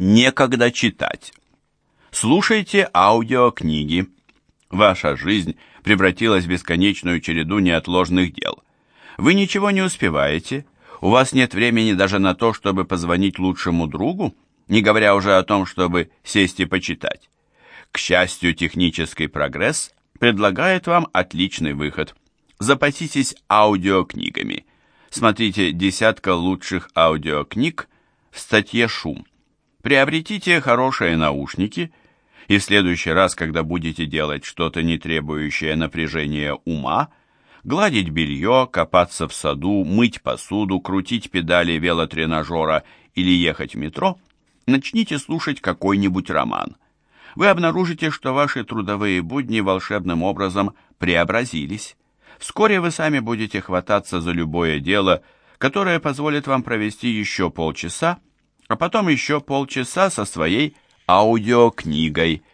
некогда читать. Слушайте аудиокниги. Ваша жизнь превратилась в бесконечную череду неотложных дел. Вы ничего не успеваете, у вас нет времени даже на то, чтобы позвонить лучшему другу, не говоря уже о том, чтобы сесть и почитать. К счастью, технический прогресс предлагает вам отличный выход. Запаситесь аудиокнигами. Смотрите «Десятка лучших аудиокниг» в статье «Шум». Приобретите хорошие наушники, и в следующий раз, когда будете делать что-то, не требующее напряжения ума, гладить белье, копаться в саду, мыть посуду, крутить педали велотренажера или ехать в метро, начните слушать какой-нибудь роман. Вы обнаружите, что ваши трудовые будни волшебным образом преобразились. Вскоре вы сами будете хвататься за любое дело, которое позволит вам провести еще полчаса, а потом еще полчаса со своей аудиокнигой –